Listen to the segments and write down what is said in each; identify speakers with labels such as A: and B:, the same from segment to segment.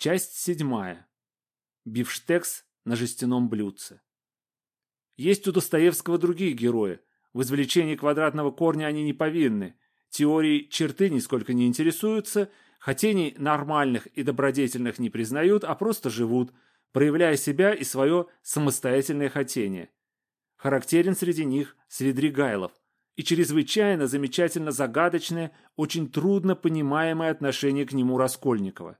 A: Часть седьмая. Бифштекс на жестяном блюдце. Есть у Достоевского другие герои. В извлечении квадратного корня они не повинны. Теории черты нисколько не интересуются, хотений нормальных и добродетельных не признают, а просто живут, проявляя себя и свое самостоятельное хотение. Характерен среди них Свидригайлов и чрезвычайно замечательно загадочное, очень трудно понимаемое отношение к нему Раскольникова.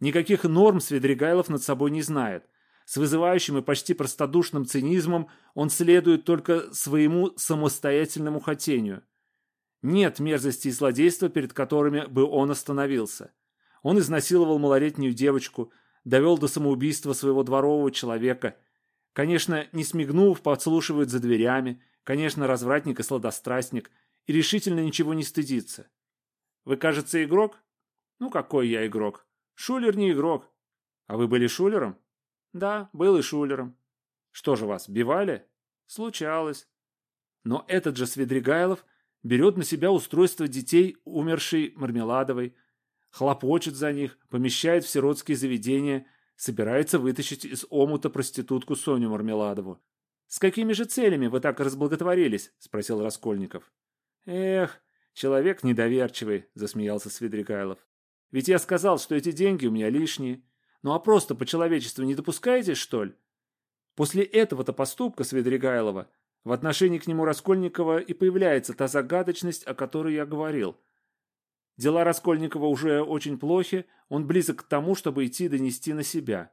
A: Никаких норм Свидригайлов над собой не знает. С вызывающим и почти простодушным цинизмом он следует только своему самостоятельному хотению. Нет мерзости и злодейства, перед которыми бы он остановился. Он изнасиловал малолетнюю девочку, довел до самоубийства своего дворового человека. Конечно, не смигнув, подслушивает за дверями. Конечно, развратник и сладострастник. И решительно ничего не стыдится. Вы, кажется, игрок? Ну, какой я игрок? Шулер не игрок. А вы были шулером? Да, был и шулером. Что же вас, бивали? Случалось. Но этот же Свидригайлов берет на себя устройство детей умершей Мармеладовой, хлопочет за них, помещает в сиротские заведения, собирается вытащить из омута проститутку Соню Мармеладову. «С какими же целями вы так разблаготворились?» – спросил Раскольников. «Эх, человек недоверчивый», – засмеялся Свидригайлов. Ведь я сказал, что эти деньги у меня лишние. Ну а просто по-человечеству не допускаете, что ли? После этого-то поступка Свидригайлова в отношении к нему Раскольникова и появляется та загадочность, о которой я говорил. Дела Раскольникова уже очень плохи, он близок к тому, чтобы идти донести на себя.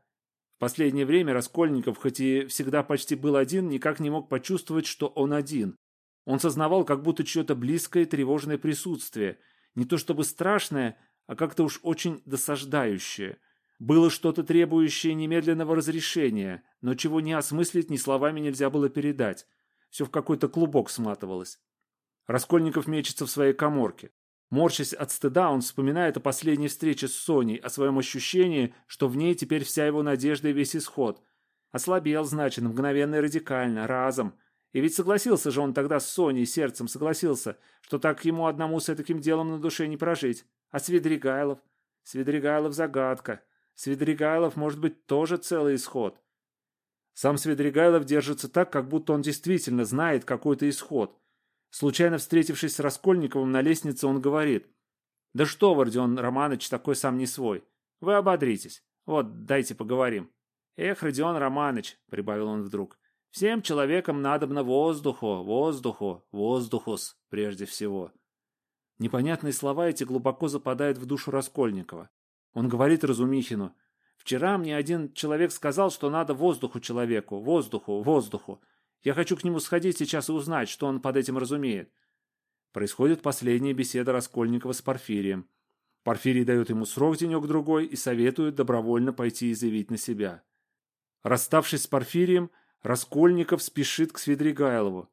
A: В последнее время Раскольников, хоть и всегда почти был один, никак не мог почувствовать, что он один. Он сознавал как будто чье-то близкое тревожное присутствие. Не то чтобы страшное, а как-то уж очень досаждающее. Было что-то требующее немедленного разрешения, но чего не осмыслить ни словами нельзя было передать. Все в какой-то клубок сматывалось. Раскольников мечется в своей коморке. Морщась от стыда, он вспоминает о последней встрече с Соней, о своем ощущении, что в ней теперь вся его надежда и весь исход. Ослабел, значит, мгновенно и радикально, разом. И ведь согласился же он тогда с Соней, сердцем согласился, что так ему одному с таким делом на душе не прожить. А Свидригайлов? Свидригайлов загадка. Свидригайлов может быть тоже целый исход. Сам Свидригайлов держится так, как будто он действительно знает какой-то исход. Случайно встретившись с Раскольниковым на лестнице, он говорит. «Да что вы, Родион Романович, такой сам не свой. Вы ободритесь. Вот, дайте поговорим». «Эх, Родион Романович», — прибавил он вдруг, — «всем человекам надобно воздуху, воздуху, воздухус прежде всего». Непонятные слова эти глубоко западают в душу Раскольникова. Он говорит Разумихину, «Вчера мне один человек сказал, что надо воздуху человеку, воздуху, воздуху. Я хочу к нему сходить сейчас и узнать, что он под этим разумеет». Происходит последняя беседа Раскольникова с Порфирием. Порфирий дает ему срок денек-другой и советует добровольно пойти и заявить на себя. Расставшись с Порфирием, Раскольников спешит к Свидригайлову.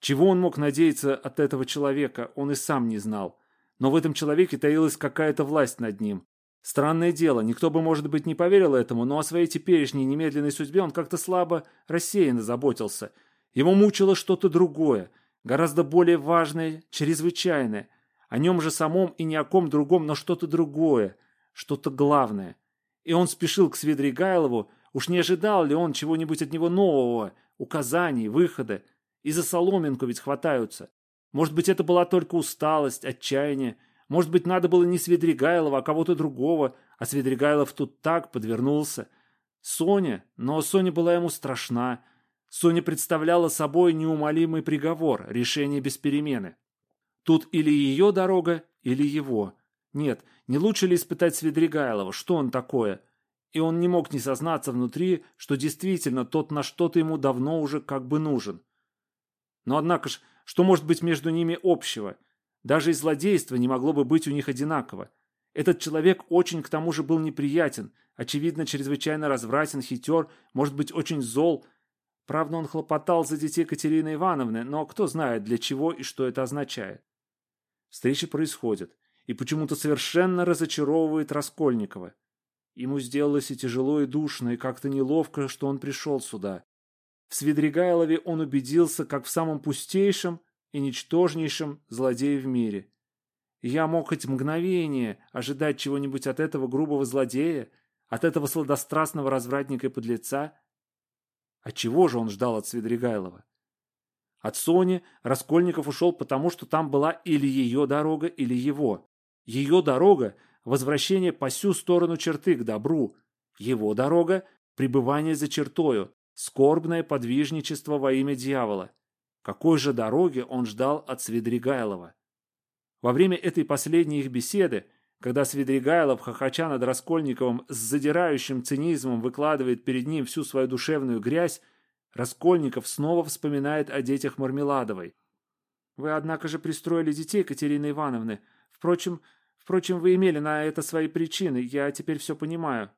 A: Чего он мог надеяться от этого человека, он и сам не знал. Но в этом человеке таилась какая-то власть над ним. Странное дело, никто бы, может быть, не поверил этому, но о своей теперешней немедленной судьбе он как-то слабо, рассеянно заботился. Его мучило что-то другое, гораздо более важное, чрезвычайное. О нем же самом и ни о ком другом, но что-то другое, что-то главное. И он спешил к Свидригайлову, уж не ожидал ли он чего-нибудь от него нового, указаний, выхода, и за соломинку ведь хватаются. Может быть, это была только усталость, отчаяние. Может быть, надо было не Свидригайлова, а кого-то другого, а Свидригайлов тут так подвернулся. Соня, но Соня была ему страшна. Соня представляла собой неумолимый приговор, решение без перемены. Тут или ее дорога, или его. Нет, не лучше ли испытать Свидригайлова, что он такое? И он не мог не сознаться внутри, что действительно тот на что-то ему давно уже как бы нужен. Но однако ж, что может быть между ними общего? Даже и злодейство не могло бы быть у них одинаково. Этот человек очень к тому же был неприятен, очевидно, чрезвычайно развратен, хитер, может быть, очень зол. Правда, он хлопотал за детей Катерины Ивановны, но кто знает, для чего и что это означает. Встреча происходит, и почему-то совершенно разочаровывает Раскольникова. Ему сделалось и тяжело, и душно, и как-то неловко, что он пришел сюда. В Свидригайлове он убедился, как в самом пустейшем и ничтожнейшем злодее в мире. я мог хоть мгновение ожидать чего-нибудь от этого грубого злодея, От этого сладострастного развратника и подлеца? А чего же он ждал от Свидригайлова? От Сони Раскольников ушел потому, что там была или ее дорога, или его. Ее дорога – возвращение по всю сторону черты к добру. Его дорога – пребывание за чертою, скорбное подвижничество во имя дьявола. Какой же дороги он ждал от Свидригайлова? Во время этой последней их беседы, когда Свидригайлов, хохоча над Раскольниковым, с задирающим цинизмом выкладывает перед ним всю свою душевную грязь, Раскольников снова вспоминает о детях Мармеладовой. «Вы, однако же, пристроили детей Катерины Ивановны. Впрочем, впрочем, вы имели на это свои причины, я теперь все понимаю».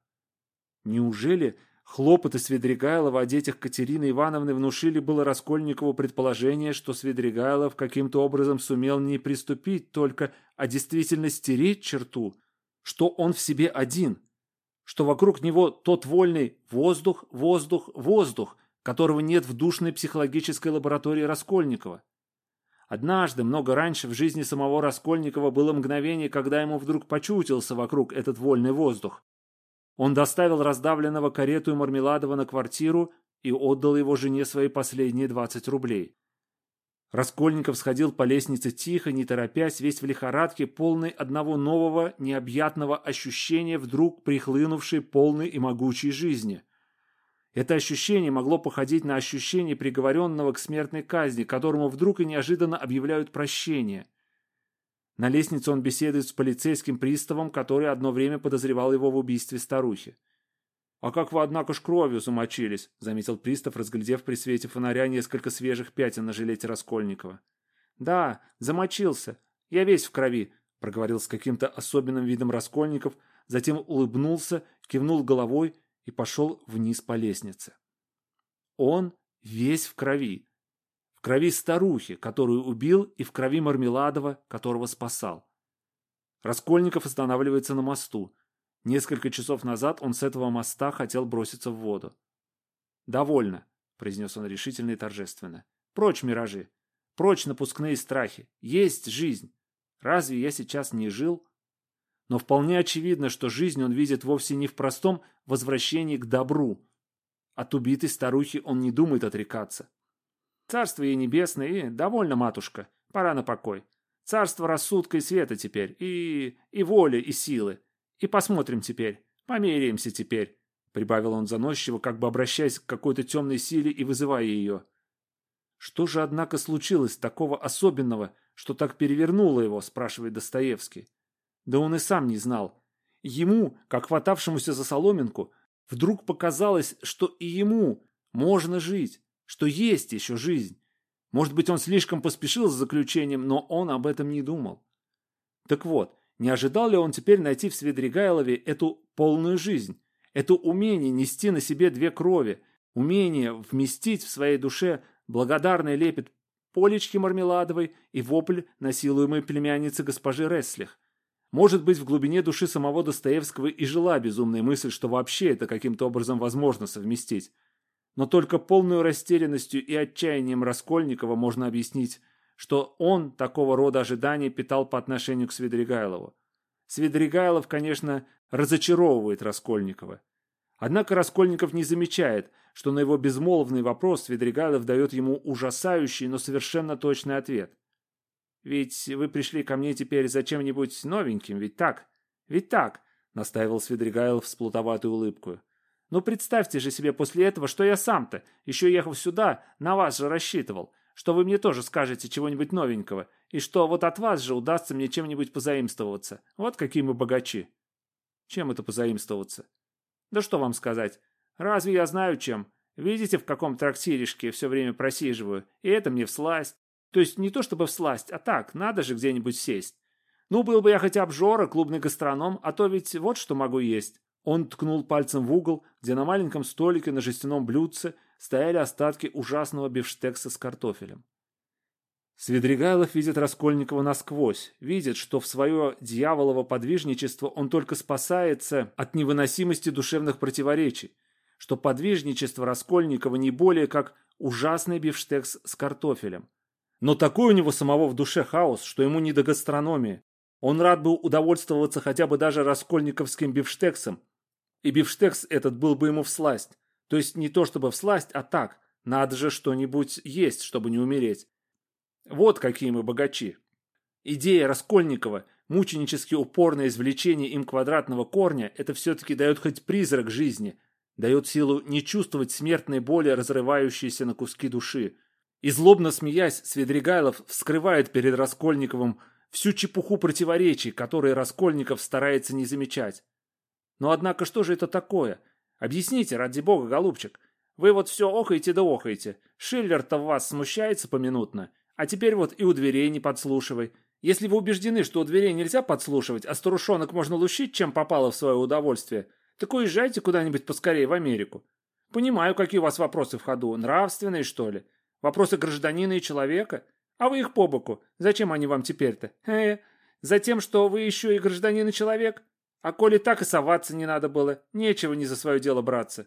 A: Неужели хлопоты Свидригайлова о детях Катерины Ивановны внушили было Раскольникову предположение, что Свидригайлов каким-то образом сумел не приступить только, а действительно стереть черту, что он в себе один, что вокруг него тот вольный воздух, воздух, воздух – которого нет в душной психологической лаборатории Раскольникова. Однажды, много раньше, в жизни самого Раскольникова было мгновение, когда ему вдруг почутился вокруг этот вольный воздух. Он доставил раздавленного карету и Мармеладова на квартиру и отдал его жене свои последние 20 рублей. Раскольников сходил по лестнице тихо, не торопясь, весь в лихорадке, полный одного нового, необъятного ощущения, вдруг прихлынувшей полной и могучей жизни. Это ощущение могло походить на ощущение приговоренного к смертной казни, которому вдруг и неожиданно объявляют прощение. На лестнице он беседует с полицейским приставом, который одно время подозревал его в убийстве старухи. «А как вы, однако, ж кровью замочились», — заметил пристав, разглядев при свете фонаря несколько свежих пятен на жилете Раскольникова. «Да, замочился. Я весь в крови», — проговорил с каким-то особенным видом Раскольников, затем улыбнулся, кивнул головой и пошел вниз по лестнице. Он весь в крови. В крови старухи, которую убил, и в крови Мармеладова, которого спасал. Раскольников останавливается на мосту. Несколько часов назад он с этого моста хотел броситься в воду. «Довольно», — произнес он решительно и торжественно. «Прочь миражи! Прочь напускные страхи! Есть жизнь! Разве я сейчас не жил?» Но вполне очевидно, что жизнь он видит вовсе не в простом возвращении к добру. От убитой старухи он не думает отрекаться. Царство ей небесное и довольно, матушка, пора на покой. Царство рассудка и света теперь, и... и воли, и силы. И посмотрим теперь, померяемся теперь, прибавил он заносчиво, как бы обращаясь к какой-то темной силе и вызывая ее. Что же, однако, случилось такого особенного, что так перевернуло его, спрашивает Достоевский. Да он и сам не знал. Ему, как хватавшемуся за соломинку, вдруг показалось, что и ему можно жить, что есть еще жизнь. Может быть, он слишком поспешил с заключением, но он об этом не думал. Так вот, не ожидал ли он теперь найти в Свидригайлове эту полную жизнь, это умение нести на себе две крови, умение вместить в своей душе благодарный лепет Полечки Мармеладовой и вопль насилуемой племянницы госпожи Реслих, может быть, в глубине души самого Достоевского и жила безумная мысль, что вообще это каким-то образом возможно совместить. Но только полной растерянностью и отчаянием Раскольникова можно объяснить, что он такого рода ожидания питал по отношению к Свидригайлову. Свидригайлов, конечно, разочаровывает Раскольникова. Однако Раскольников не замечает, что на его безмолвный вопрос Свидригайлов дает ему ужасающий, но совершенно точный ответ. Ведь вы пришли ко мне теперь за чем-нибудь новеньким, ведь так? Ведь так?» — настаивал Свидригайлов с плутоватой улыбкой. «Ну представьте же себе после этого, что я сам-то, еще ехав сюда, на вас же рассчитывал, что вы мне тоже скажете чего-нибудь новенького, и что вот от вас же удастся мне чем-нибудь позаимствоваться. Вот какие мы богачи». «Чем это позаимствоваться?» «Да что вам сказать? Разве я знаю чем? Видите, в каком трактиришке все время просиживаю, и это мне всласть. То есть не то чтобы всласть, а так, надо же где-нибудь сесть. Ну, был бы я хотя обжора, клубный гастроном, а то ведь вот что могу есть. Он ткнул пальцем в угол, где на маленьком столике на жестяном блюдце стояли остатки ужасного бифштекса с картофелем. Свидригайлов видит Раскольникова насквозь, видит, что в свое дьяволово подвижничество он только спасается от невыносимости душевных противоречий, что подвижничество Раскольникова не более как ужасный бифштекс с картофелем. Но такой у него самого в душе хаос, что ему не до гастрономии. Он рад был удовольствоваться хотя бы даже раскольниковским бифштексом. И бифштекс этот был бы ему всласть. То есть не то чтобы всласть, а так. Надо же что-нибудь есть, чтобы не умереть. Вот какие мы богачи. Идея Раскольникова, мученически упорное извлечение им квадратного корня, это все-таки дает хоть призрак жизни, дает силу не чувствовать смертной боли, разрывающейся на куски души. И злобно смеясь, Свидригайлов вскрывает перед Раскольниковым всю чепуху противоречий, которые Раскольников старается не замечать. Но однако что же это такое? Объясните, ради бога, голубчик. Вы вот все охаете да охаете. Шиллер-то в вас смущается поминутно. А теперь вот и у дверей не подслушивай. Если вы убеждены, что у дверей нельзя подслушивать, а старушонок можно лущить, чем попало в свое удовольствие, так уезжайте куда-нибудь поскорее в Америку. Понимаю, какие у вас вопросы в ходу. Нравственные, что ли? Вопросы гражданина и человека? А вы их по боку. Зачем они вам теперь-то? Э, затем, что вы еще и гражданин и человек? А коли так и соваться не надо было, нечего не за свое дело браться.